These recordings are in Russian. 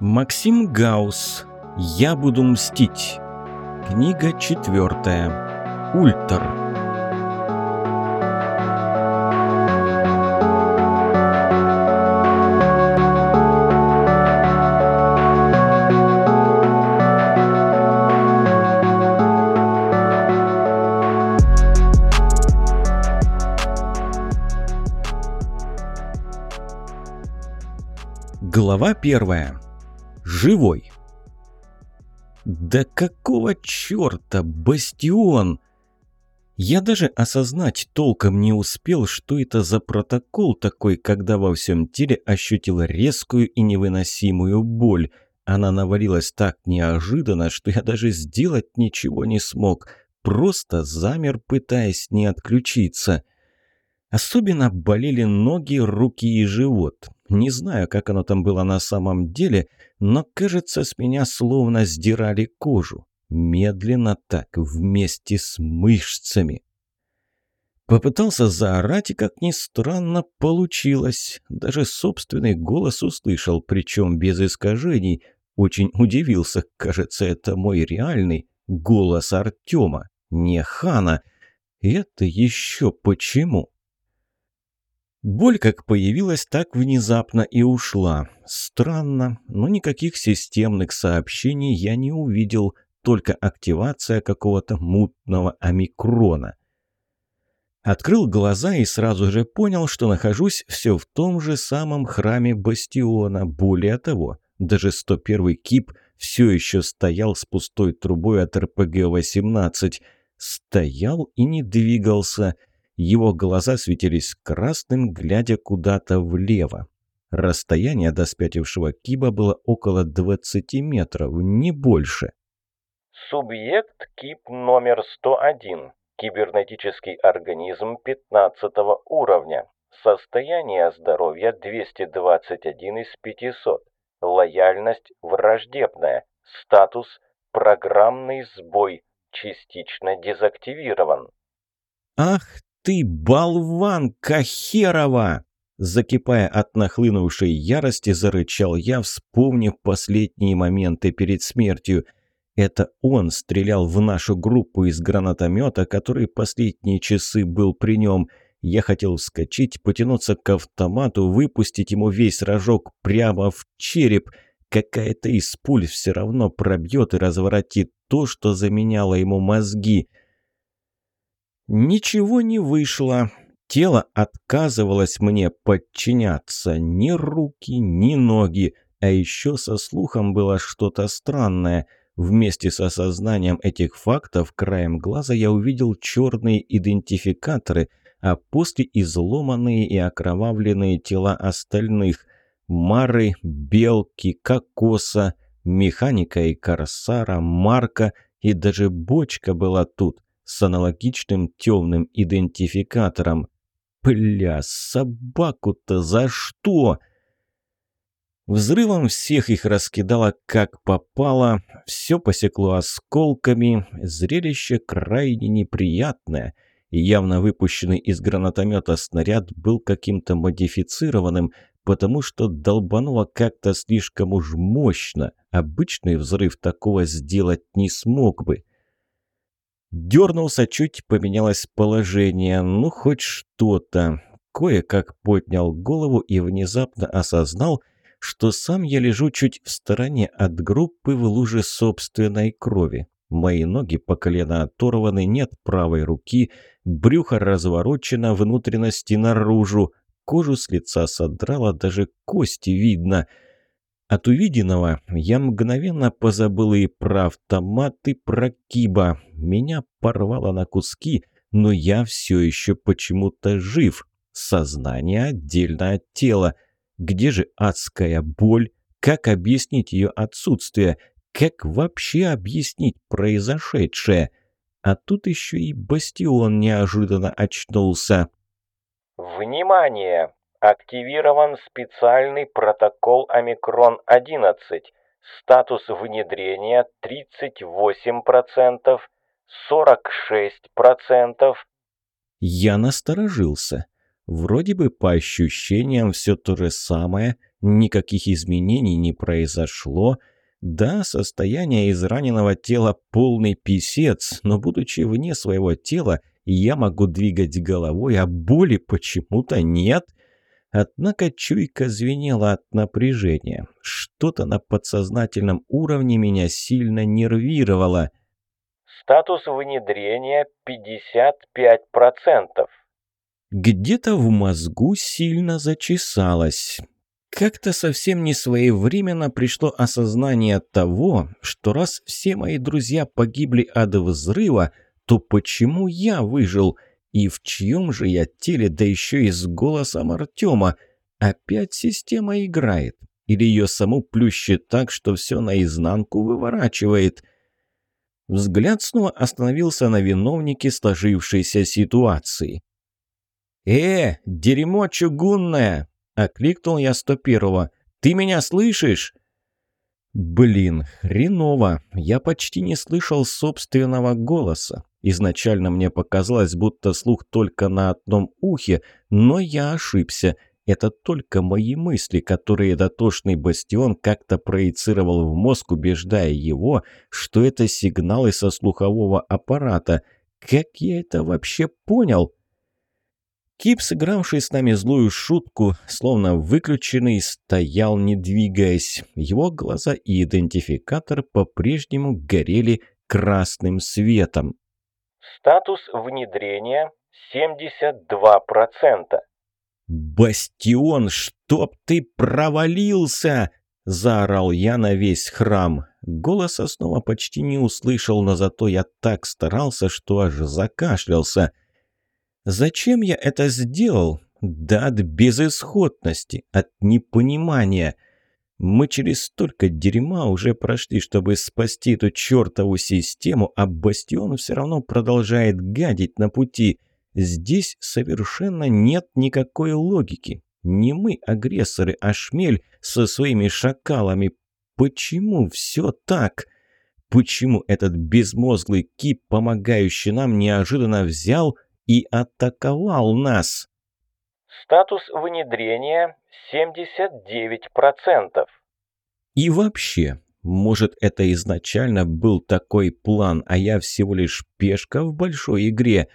Максим Гаус. Я буду мстить. Книга четвертая. Ультр. Глава первая. Живой. Да какого чёрта, бастион? Я даже осознать толком не успел, что это за протокол такой, когда во всем теле ощутил резкую и невыносимую боль. Она навалилась так неожиданно, что я даже сделать ничего не смог. Просто замер, пытаясь не отключиться. Особенно болели ноги, руки и живот. Не знаю, как оно там было на самом деле, но, кажется, с меня словно сдирали кожу. Медленно так, вместе с мышцами. Попытался заорать, и, как ни странно, получилось. Даже собственный голос услышал, причем без искажений. Очень удивился, кажется, это мой реальный голос Артема, не Хана. Это еще почему? Боль как появилась, так внезапно и ушла. Странно, но никаких системных сообщений я не увидел, только активация какого-то мутного омикрона. Открыл глаза и сразу же понял, что нахожусь все в том же самом храме Бастиона. Более того, даже 101-й КИП все еще стоял с пустой трубой от РПГ-18. Стоял и не двигался – его глаза светились красным, глядя куда-то влево. Расстояние до спятившего Киба было около 20 метров, не больше. Субъект Киб номер 101. Кибернетический организм 15 уровня. Состояние здоровья 221 из 500. Лояльность враждебная. Статус программный сбой. Частично дезактивирован. «Ах ты, болванка херова!» Закипая от нахлынувшей ярости, зарычал я, вспомнив последние моменты перед смертью. Это он стрелял в нашу группу из гранатомета, который последние часы был при нем. Я хотел вскочить, потянуться к автомату, выпустить ему весь рожок прямо в череп. Какая-то из пуль все равно пробьет и разворотит то, что заменяло ему мозги. Ничего не вышло. Тело отказывалось мне подчиняться. Ни руки, ни ноги. А еще со слухом было что-то странное. Вместе с осознанием этих фактов краем глаза я увидел черные идентификаторы, а после изломанные и окровавленные тела остальных. Мары, Белки, Кокоса, Механика и Корсара, Марка и даже Бочка была тут с аналогичным темным идентификатором. Бля, собаку-то за что? Взрывом всех их раскидало как попало, все посекло осколками, зрелище крайне неприятное. явно выпущенный из гранатомета снаряд был каким-то модифицированным, потому что долбануло как-то слишком уж мощно. Обычный взрыв такого сделать не смог бы. Дернулся, чуть поменялось положение, ну хоть что-то. Кое-как поднял голову и внезапно осознал, что сам я лежу чуть в стороне от группы в луже собственной крови. Мои ноги по колено оторваны, нет правой руки, брюхо разворочено, внутренности наружу, кожу с лица содрало, даже кости видно — от увиденного я мгновенно позабыл и про автомат, и про Киба. Меня порвало на куски, но я все еще почему-то жив. Сознание отдельно от тела. Где же адская боль? Как объяснить ее отсутствие? Как вообще объяснить произошедшее? А тут еще и Бастион неожиданно очнулся. «Внимание! Активирован специальный протокол Омикрон-11. Статус внедрения 38%, 46%. Я насторожился. Вроде бы по ощущениям все то же самое, никаких изменений не произошло. Да, состояние израненного тела полный писец, но будучи вне своего тела, я могу двигать головой, а боли почему-то нет. Однако чуйка звенела от напряжения. Что-то на подсознательном уровне меня сильно нервировало. Статус внедрения 55%. Где-то в мозгу сильно зачесалось. Как-то совсем не своевременно пришло осознание того, что раз все мои друзья погибли от взрыва, то почему я выжил? И в чьем же я теле, да еще и с голосом Артема? Опять система играет? Или ее саму плющит так, что все наизнанку выворачивает? Взгляд снова остановился на виновнике сложившейся ситуации. «Э, дерьмо чугунное!» – окликнул я 101-го. «Ты меня слышишь?» Блин, хреново. Я почти не слышал собственного голоса. Изначально мне показалось, будто слух только на одном ухе, но я ошибся. Это только мои мысли, которые дотошный бастион как-то проецировал в мозг, убеждая его, что это сигналы со слухового аппарата. Как я это вообще понял? Кип, сыгравший с нами злую шутку, словно выключенный, стоял, не двигаясь. Его глаза и идентификатор по-прежнему горели красным светом. Статус внедрения 72%. «Бастион, чтоб ты провалился!» – заорал я на весь храм. Голоса снова почти не услышал, но зато я так старался, что аж закашлялся – Зачем я это сделал? Да от безысходности, от непонимания. Мы через столько дерьма уже прошли, чтобы спасти эту чертову систему, а Бастион все равно продолжает гадить на пути. Здесь совершенно нет никакой логики. Не мы агрессоры, а шмель со своими шакалами. Почему все так? Почему этот безмозглый кип, помогающий нам, неожиданно взял и атаковал нас. Статус внедрения 79%. И вообще, может это изначально был такой план, а я всего лишь пешка в большой игре?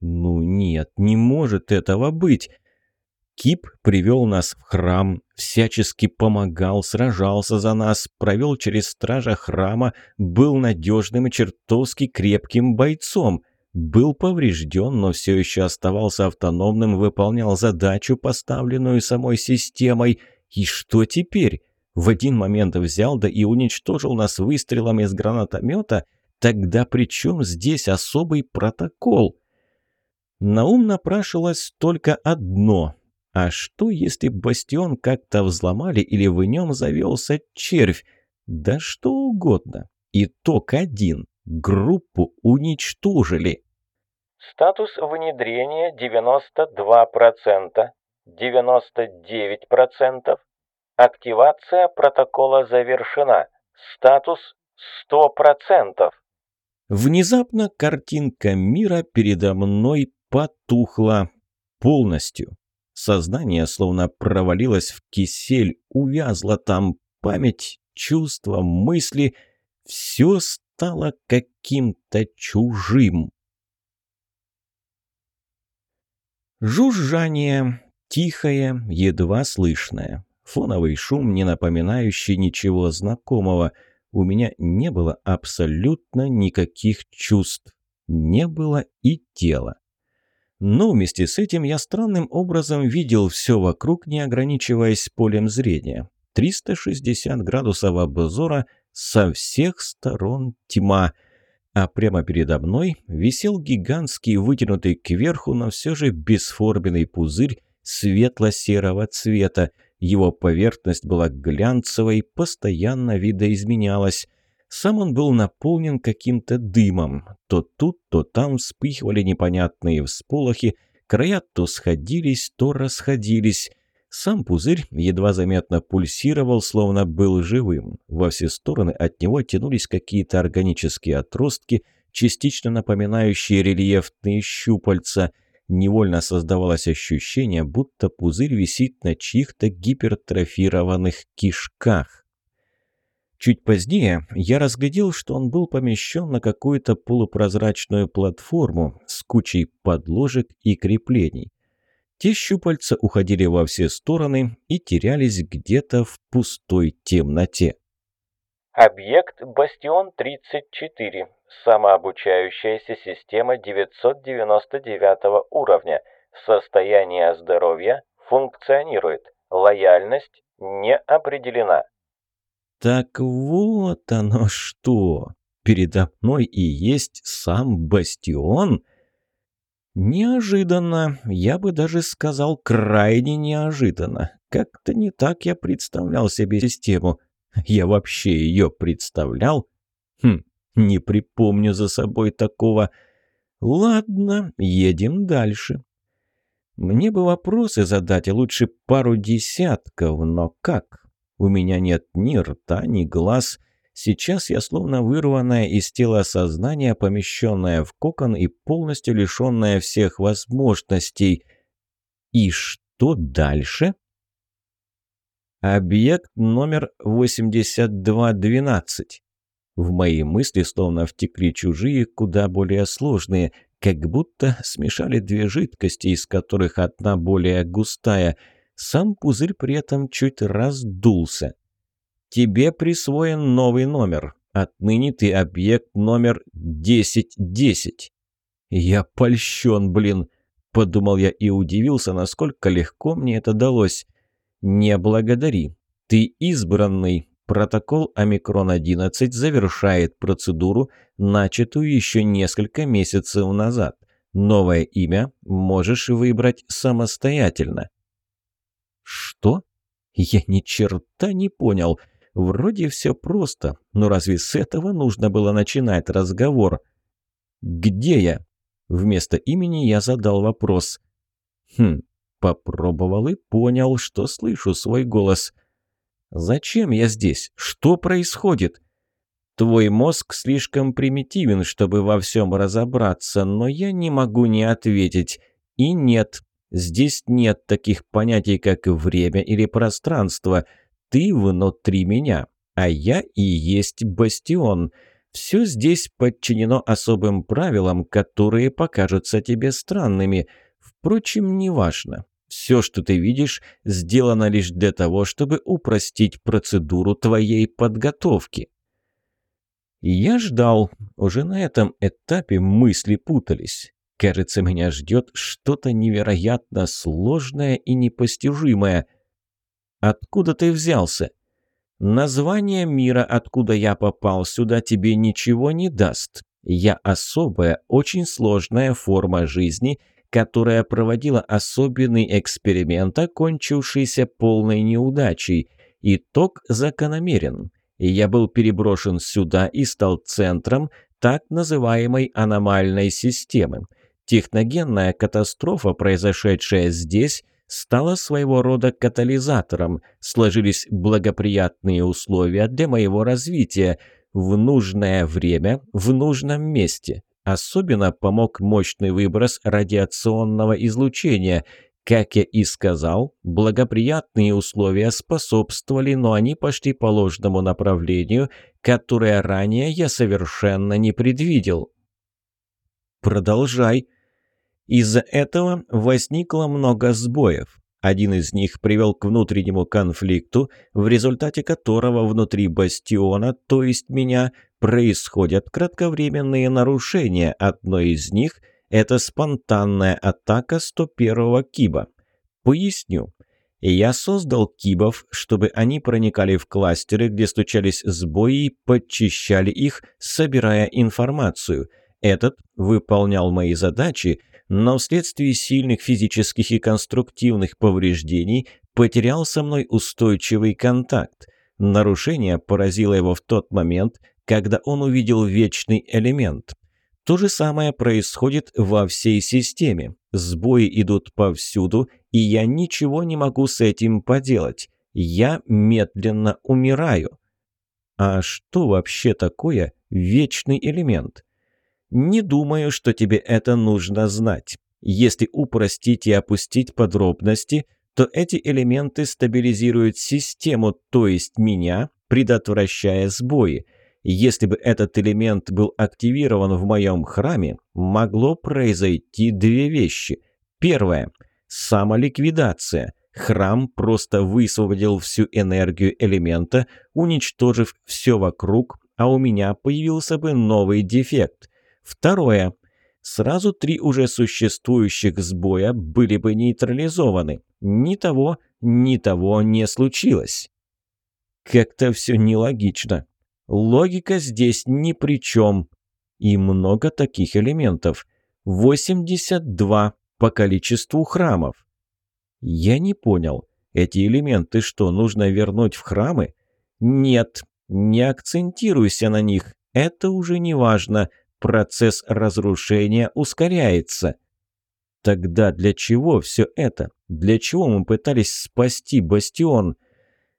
Ну нет, не может этого быть. Кип привел нас в храм, всячески помогал, сражался за нас, провел через стража храма, был надежным и чертовски крепким бойцом – был поврежден, но все еще оставался автономным, выполнял задачу, поставленную самой системой. И что теперь? В один момент взял да и уничтожил нас выстрелом из гранатомета? Тогда при чем здесь особый протокол? На ум напрашивалось только одно. А что, если бастион как-то взломали или в нем завелся червь? Да что угодно. Итог один. Группу уничтожили. Статус внедрения 92%, 99%. Активация протокола завершена. Статус 100%. Внезапно картинка мира передо мной потухла полностью. Сознание словно провалилось в кисель, увязло там память, чувства, мысли. Все стало каким-то чужим. Жужжание, тихое, едва слышное. Фоновый шум, не напоминающий ничего знакомого. У меня не было абсолютно никаких чувств. Не было и тела. Но вместе с этим я странным образом видел все вокруг, не ограничиваясь полем зрения. 360 градусов обзора, со всех сторон тьма – а прямо передо мной висел гигантский, вытянутый кверху, но все же бесформенный пузырь светло-серого цвета. Его поверхность была глянцевой, постоянно видоизменялась. Сам он был наполнен каким-то дымом. То тут, то там вспыхивали непонятные всполохи, края то сходились, то расходились. Сам пузырь едва заметно пульсировал, словно был живым. Во все стороны от него тянулись какие-то органические отростки, частично напоминающие рельефные щупальца. Невольно создавалось ощущение, будто пузырь висит на чьих-то гипертрофированных кишках. Чуть позднее я разглядел, что он был помещен на какую-то полупрозрачную платформу с кучей подложек и креплений. Те щупальца уходили во все стороны и терялись где-то в пустой темноте. Объект «Бастион-34». Самообучающаяся система 999 уровня. Состояние здоровья функционирует. Лояльность не определена. Так вот оно что. Передо мной и есть сам Бастион? Неожиданно, я бы даже сказал крайне неожиданно. Как-то не так я представлял себе систему. Я вообще ее представлял? Хм, не припомню за собой такого. Ладно, едем дальше. Мне бы вопросы задать, лучше пару десятков, но как? У меня нет ни рта, ни глаз. Сейчас я словно вырванное из тела сознание, помещенное в кокон и полностью лишенное всех возможностей. И что дальше? Объект номер 8212. В мои мысли словно втекли чужие, куда более сложные, как будто смешали две жидкости, из которых одна более густая. Сам пузырь при этом чуть раздулся. Тебе присвоен новый номер. Отныне ты объект номер 1010. Я польщен, блин, подумал я и удивился, насколько легко мне это далось. «Не благодари. Ты избранный. Протокол Омикрон-11 завершает процедуру, начатую еще несколько месяцев назад. Новое имя можешь выбрать самостоятельно». «Что? Я ни черта не понял. Вроде все просто, но разве с этого нужно было начинать разговор?» «Где я?» Вместо имени я задал вопрос. «Хм, Попробовал и понял, что слышу свой голос. «Зачем я здесь? Что происходит?» «Твой мозг слишком примитивен, чтобы во всем разобраться, но я не могу не ответить. И нет, здесь нет таких понятий, как время или пространство. Ты внутри меня, а я и есть бастион». Все здесь подчинено особым правилам, которые покажутся тебе странными. Впрочем, неважно. Все, что ты видишь, сделано лишь для того, чтобы упростить процедуру твоей подготовки. Я ждал. Уже на этом этапе мысли путались. Кажется, меня ждет что-то невероятно сложное и непостижимое. Откуда ты взялся? Название мира, откуда я попал сюда, тебе ничего не даст. Я особая, очень сложная форма жизни — которая проводила особенный эксперимент, окончившийся полной неудачей. Итог закономерен. Я был переброшен сюда и стал центром так называемой аномальной системы. Техногенная катастрофа, произошедшая здесь, стала своего рода катализатором. Сложились благоприятные условия для моего развития в нужное время, в нужном месте. Особенно помог мощный выброс радиационного излучения. Как я и сказал, благоприятные условия способствовали, но они пошли по ложному направлению, которое ранее я совершенно не предвидел. Продолжай. Из-за этого возникло много сбоев. Один из них привел к внутреннему конфликту, в результате которого внутри бастиона, то есть меня, происходят кратковременные нарушения. Одно из них – это спонтанная атака 101-го Киба. Поясню. Я создал кибов, чтобы они проникали в кластеры, где стучались сбои и подчищали их, собирая информацию. Этот выполнял мои задачи, но вследствие сильных физических и конструктивных повреждений потерял со мной устойчивый контакт. Нарушение поразило его в тот момент, когда он увидел вечный элемент. То же самое происходит во всей системе. Сбои идут повсюду, и я ничего не могу с этим поделать. Я медленно умираю. А что вообще такое вечный элемент? Не думаю, что тебе это нужно знать. Если упростить и опустить подробности, то эти элементы стабилизируют систему, то есть меня, предотвращая сбои. Если бы этот элемент был активирован в моем храме, могло произойти две вещи. Первое – самоликвидация. Храм просто высвободил всю энергию элемента, уничтожив все вокруг, а у меня появился бы новый дефект. Второе. Сразу три уже существующих сбоя были бы нейтрализованы. Ни того, ни того не случилось. Как-то все нелогично. Логика здесь ни при чем. И много таких элементов. 82 по количеству храмов. Я не понял. Эти элементы что, нужно вернуть в храмы? Нет, не акцентируйся на них. Это уже не важно. Процесс разрушения ускоряется. Тогда для чего все это? Для чего мы пытались спасти бастион?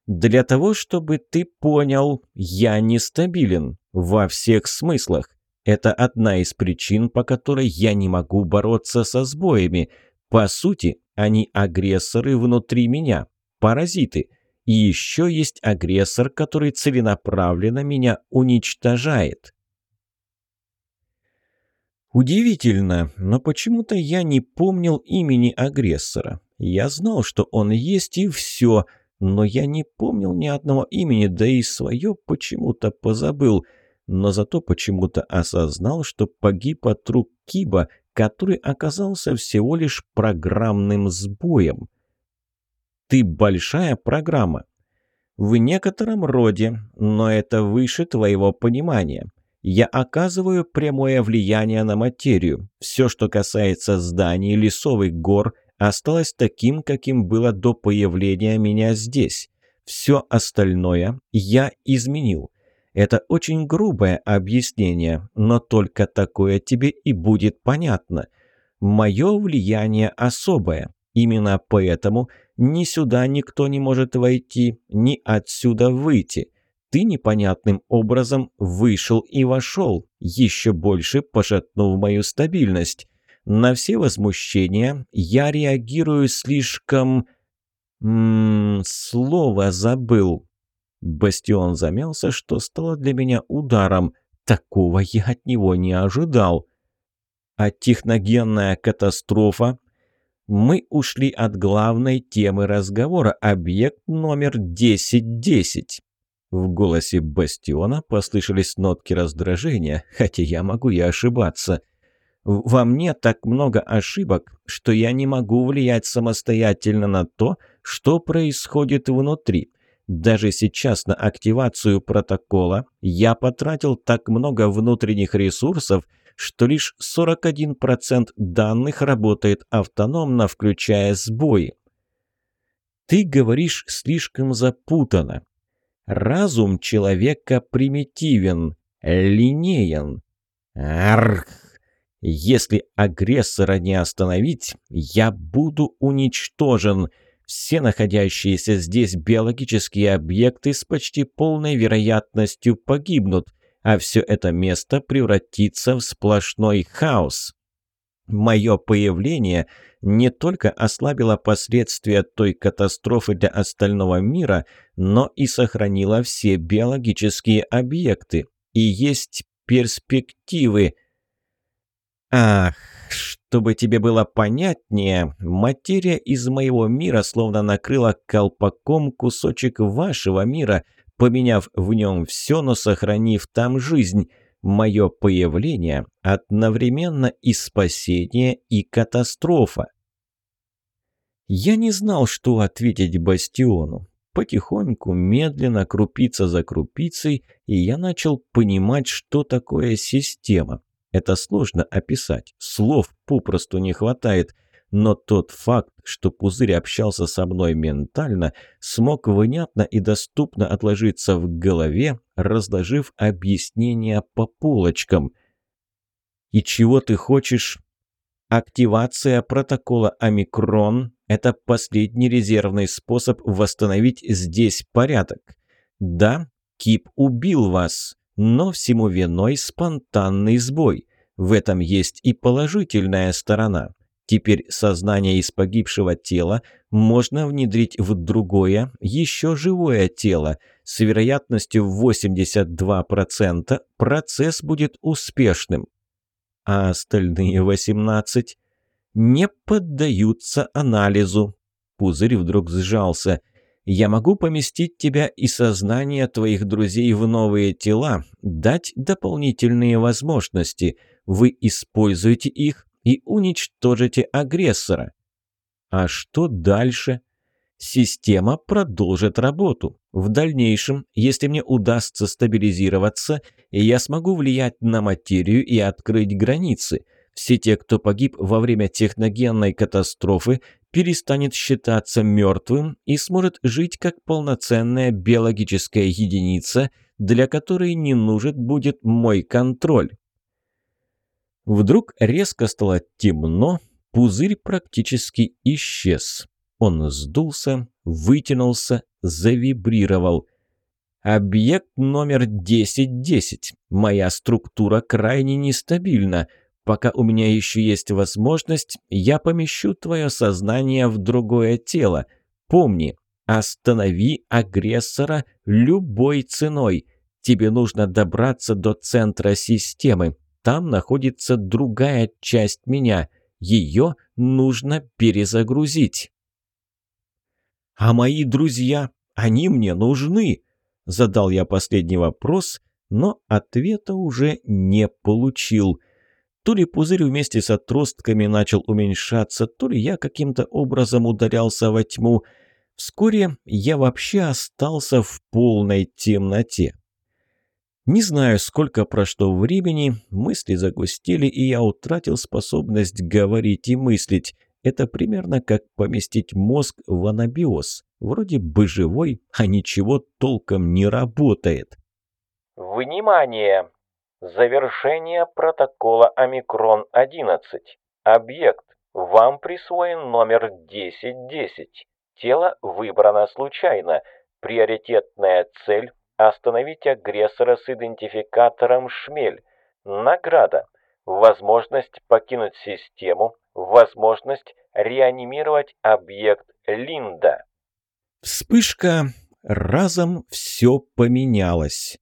Для того, чтобы ты понял, я нестабилен. Во всех смыслах. Это одна из причин, по которой я не могу бороться со сбоями. По сути, они агрессоры внутри меня, паразиты. И еще есть агрессор, который целенаправленно меня уничтожает. Удивительно, но почему-то я не помнил имени агрессора. Я знал, что он есть и все – но я не помнил ни одного имени, да и свое почему-то позабыл. Но зато почему-то осознал, что погиб от рук Киба, который оказался всего лишь программным сбоем. «Ты большая программа?» «В некотором роде, но это выше твоего понимания. Я оказываю прямое влияние на материю. Все, что касается зданий, лесов и гор – осталось таким, каким было до появления меня здесь. Все остальное я изменил. Это очень грубое объяснение, но только такое тебе и будет понятно. Мое влияние особое. Именно поэтому ни сюда никто не может войти, ни отсюда выйти. Ты непонятным образом вышел и вошел, еще больше пошатнув мою стабильность. На все возмущения я реагирую слишком... Ммм, слово забыл. Бастион замялся, что стало для меня ударом. Такого я от него не ожидал. А техногенная катастрофа? Мы ушли от главной темы разговора, объект номер 1010. В голосе Бастиона послышались нотки раздражения, хотя я могу и ошибаться. Во мне так много ошибок, что я не могу влиять самостоятельно на то, что происходит внутри. Даже сейчас на активацию протокола я потратил так много внутренних ресурсов, что лишь 41% данных работает автономно, включая сбои. Ты говоришь слишком запутанно. Разум человека примитивен, линеен. Арх! Если агрессора не остановить, я буду уничтожен. Все находящиеся здесь биологические объекты с почти полной вероятностью погибнут, а все это место превратится в сплошной хаос. Мое появление не только ослабило последствия той катастрофы для остального мира, но и сохранило все биологические объекты. И есть перспективы – Ах, чтобы тебе было понятнее, материя из моего мира словно накрыла колпаком кусочек вашего мира, поменяв в нем все, но сохранив там жизнь. Мое появление одновременно и спасение, и катастрофа. Я не знал, что ответить Бастиону. Потихоньку, медленно, крупица за крупицей, и я начал понимать, что такое система. Это сложно описать, слов попросту не хватает. Но тот факт, что Пузырь общался со мной ментально, смог внятно и доступно отложиться в голове, разложив объяснения по полочкам. «И чего ты хочешь?» Активация протокола «Омикрон» – это последний резервный способ восстановить здесь порядок. Да, Кип убил вас, но всему виной спонтанный сбой. В этом есть и положительная сторона. Теперь сознание из погибшего тела можно внедрить в другое, еще живое тело. С вероятностью в 82% процесс будет успешным. А остальные 18 не поддаются анализу. Пузырь вдруг сжался. Я могу поместить тебя и сознание твоих друзей в новые тела, дать дополнительные возможности. Вы используете их и уничтожите агрессора. А что дальше? Система продолжит работу. В дальнейшем, если мне удастся стабилизироваться, я смогу влиять на материю и открыть границы. Все те, кто погиб во время техногенной катастрофы, перестанет считаться мертвым и сможет жить как полноценная биологическая единица, для которой не нужен будет мой контроль. Вдруг резко стало темно, пузырь практически исчез. Он сдулся, вытянулся, завибрировал. «Объект номер 1010. Моя структура крайне нестабильна. Пока у меня еще есть возможность, я помещу твое сознание в другое тело. Помни, останови агрессора любой ценой. Тебе нужно добраться до центра системы. Там находится другая часть меня. Ее нужно перезагрузить. «А мои друзья, они мне нужны?» Задал я последний вопрос, но ответа уже не получил. То ли пузырь вместе с отростками начал уменьшаться, то ли я каким-то образом ударялся во тьму. Вскоре я вообще остался в полной темноте. Не знаю, сколько прошло времени, мысли загустели, и я утратил способность говорить и мыслить. Это примерно как поместить мозг в анабиоз. Вроде бы живой, а ничего толком не работает. Внимание! Завершение протокола Омикрон-11. Объект. Вам присвоен номер 1010. Тело выбрано случайно. Приоритетная цель – остановить агрессора с идентификатором «Шмель». Награда. Возможность покинуть систему. Возможность реанимировать объект Линда. Вспышка. Разом все поменялось.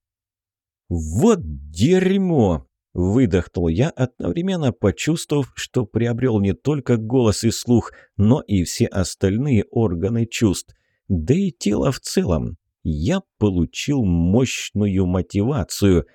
«Вот дерьмо!» – выдохнул я, одновременно почувствовав, что приобрел не только голос и слух, но и все остальные органы чувств, да и тело в целом. Я получил мощную мотивацию.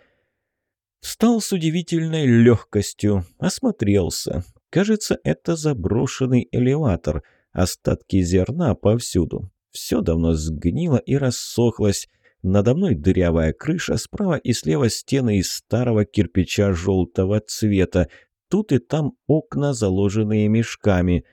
Встал с удивительной легкостью, осмотрелся. Кажется, это заброшенный элеватор. Остатки зерна повсюду. Все давно сгнило и рассохлось. Надо мной дырявая крыша, справа и слева стены из старого кирпича желтого цвета. Тут и там окна, заложенные мешками.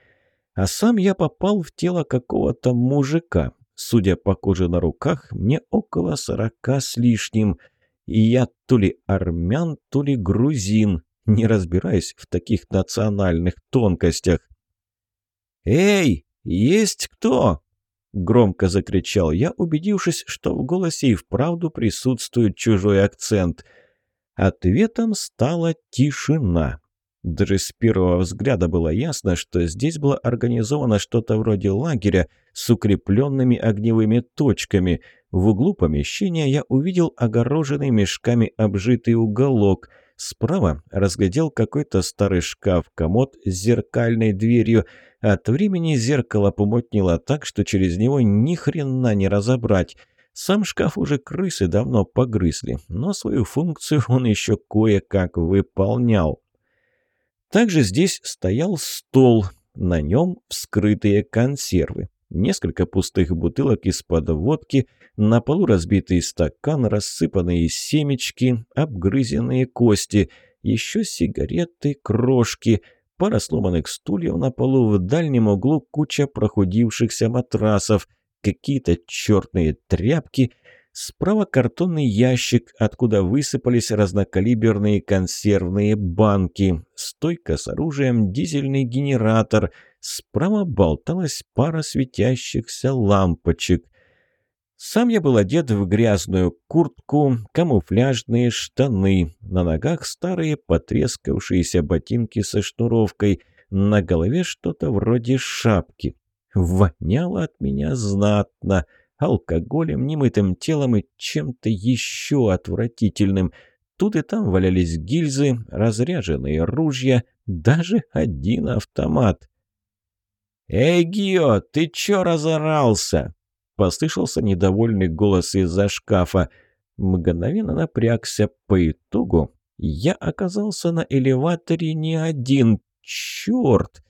А сам я попал в тело какого-то мужика. Судя по коже на руках, мне около сорока с лишним. И я то ли армян, то ли грузин. Не разбираюсь в таких национальных тонкостях. «Эй, есть кто?» Громко закричал я, убедившись, что в голосе и вправду присутствует чужой акцент. Ответом стала тишина. Даже с первого взгляда было ясно, что здесь было организовано что-то вроде лагеря с укрепленными огневыми точками. В углу помещения я увидел огороженный мешками обжитый уголок. Справа разглядел какой-то старый шкаф-комод с зеркальной дверью – от времени зеркало помутнело так, что через него ни хрена не разобрать. Сам шкаф уже крысы давно погрызли, но свою функцию он еще кое-как выполнял. Также здесь стоял стол, на нем вскрытые консервы. Несколько пустых бутылок из-под водки, на полу разбитый стакан, рассыпанные семечки, обгрызенные кости, еще сигареты, крошки — пара сломанных стульев на полу, в дальнем углу куча прохудившихся матрасов, какие-то черные тряпки, справа картонный ящик, откуда высыпались разнокалиберные консервные банки, стойка с оружием, дизельный генератор, справа болталась пара светящихся лампочек. Сам я был одет в грязную куртку, камуфляжные штаны, на ногах старые потрескавшиеся ботинки со шнуровкой, на голове что-то вроде шапки. Воняло от меня знатно, алкоголем, немытым телом и чем-то еще отвратительным. Тут и там валялись гильзы, разряженные ружья, даже один автомат. «Эй, Гио, ты чё разорался?» Послышался недовольный голос из-за шкафа. Мгновенно напрягся по итогу. Я оказался на элеваторе не один. Чёрт!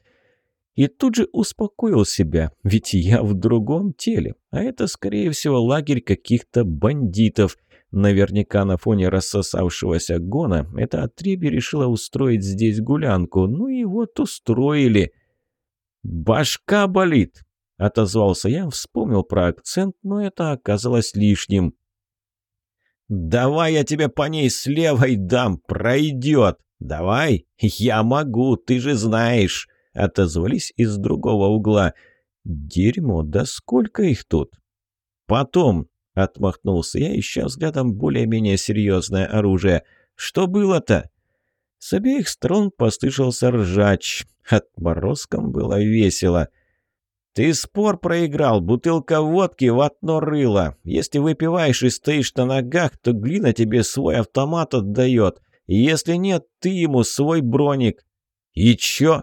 И тут же успокоил себя, ведь я в другом теле, а это, скорее всего, лагерь каких-то бандитов. Наверняка на фоне рассосавшегося гона это отребье решило устроить здесь гулянку. Ну и вот устроили. «Башка болит!» — отозвался я, вспомнил про акцент, но это оказалось лишним. «Давай я тебе по ней с левой дам, пройдет! Давай! Я могу, ты же знаешь!» — отозвались из другого угла. «Дерьмо, да сколько их тут?» «Потом!» — отмахнулся я, ища взглядом более-менее серьезное оружие. «Что было-то?» С обеих сторон послышался ржач. Отморозком было весело. «Ты спор проиграл, бутылка водки в одно рыло. Если выпиваешь и стоишь на ногах, то глина тебе свой автомат отдает. Если нет, ты ему свой броник». «И чё?»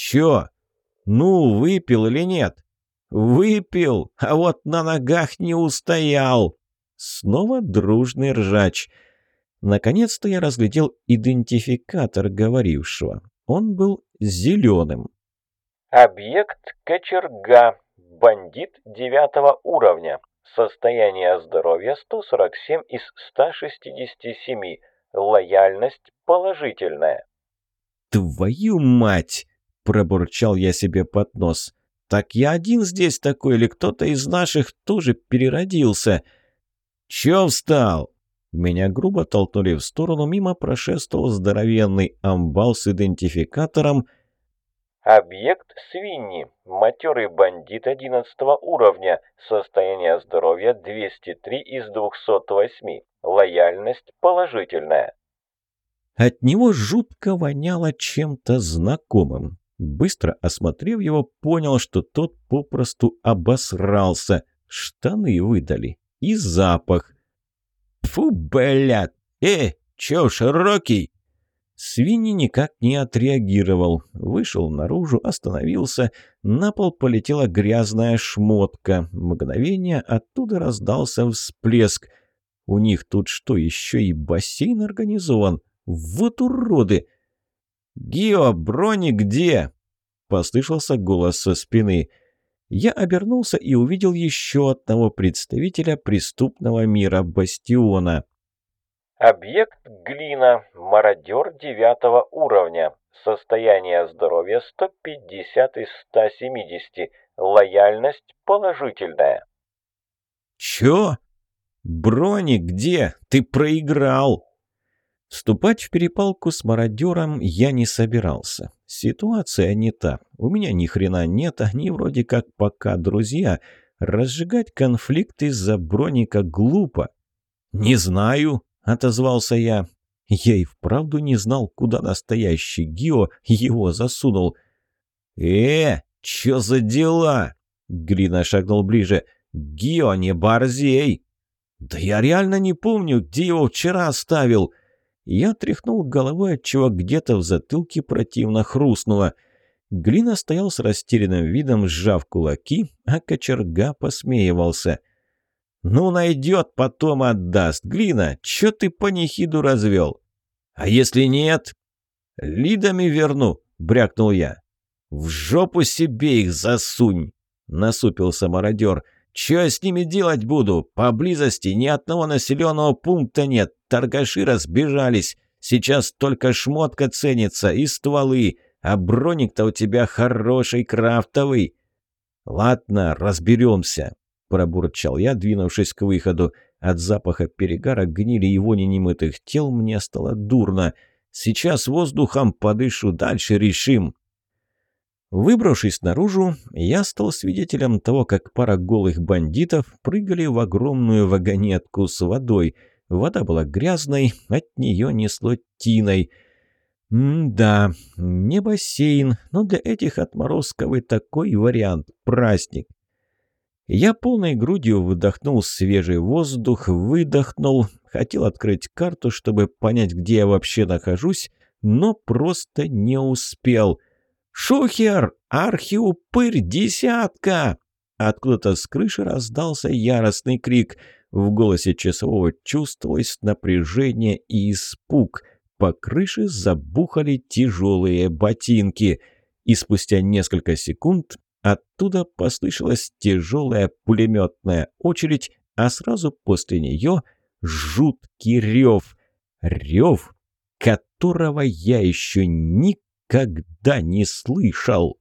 «Чё? Ну, выпил или нет?» «Выпил, а вот на ногах не устоял». Снова дружный ржач. Наконец-то я разглядел идентификатор говорившего. Он был зеленым. Объект кочерга. Бандит девятого уровня. Состояние здоровья 147 из 167. Лояльность положительная. «Твою мать!» – пробурчал я себе под нос. «Так я один здесь такой, или кто-то из наших тоже переродился?» «Чё встал?» Меня грубо толкнули в сторону, мимо прошествовал здоровенный амбал с идентификатором. Объект свиньи. Матерый бандит 11 уровня. Состояние здоровья 203 из 208. Лояльность положительная. От него жутко воняло чем-то знакомым. Быстро осмотрев его, понял, что тот попросту обосрался. Штаны выдали. И запах. Фу, блядь! Э, чё, широкий?» Свиньи никак не отреагировал. Вышел наружу, остановился. На пол полетела грязная шмотка. Мгновение оттуда раздался всплеск. У них тут что, еще и бассейн организован? Вот уроды! «Гио, брони где?» — послышался голос со спины. Я обернулся и увидел еще одного представителя преступного мира Бастиона. Объект глина, мародер девятого уровня. Состояние здоровья 150 из 170. Лояльность положительная. Чё? Броник где? Ты проиграл. Вступать в перепалку с мародером я не собирался. Ситуация не та. У меня ни хрена нет, они вроде как пока друзья. Разжигать конфликт из-за броника глупо. «Не знаю», — отозвался я. Я и вправду не знал, куда настоящий Гио его засунул. «Э, чё за дела?» Глина шагнул ближе. «Гио, не борзей!» «Да я реально не помню, где его вчера оставил!» Я тряхнул головой, отчего где-то в затылке противно хрустнуло. Глина стоял с растерянным видом, сжав кулаки, а кочерга посмеивался. «Ну, найдет, потом отдаст. Глина, чё ты панихиду развел?» «А если нет?» «Лидами верну», — брякнул я. «В жопу себе их засунь!» — насупился мародер. «Чё с ними делать буду? Поблизости ни одного населенного пункта нет. Торгаши разбежались. Сейчас только шмотка ценится и стволы. А броник-то у тебя хороший, крафтовый». «Ладно, разберемся», — пробурчал я, двинувшись к выходу. От запаха перегара, гнили вони немытых тел мне стало дурно. «Сейчас воздухом подышу, дальше решим». Выбравшись наружу, я стал свидетелем того, как пара голых бандитов прыгали в огромную вагонетку с водой. Вода была грязной, от нее несло тиной. М-да, не бассейн, но для этих отморозков и такой вариант – праздник. Я полной грудью вдохнул свежий воздух, выдохнул, хотел открыть карту, чтобы понять, где я вообще нахожусь, но просто не успел. «Шухер! Архиупырь! Десятка!» Откуда-то с крыши раздался яростный крик. В голосе часового чувствовалось напряжение и испуг – по крыше забухали тяжелые ботинки. И спустя несколько секунд оттуда послышалась тяжелая пулеметная очередь, а сразу после нее жуткий рев. Рев, которого я еще никогда не слышал.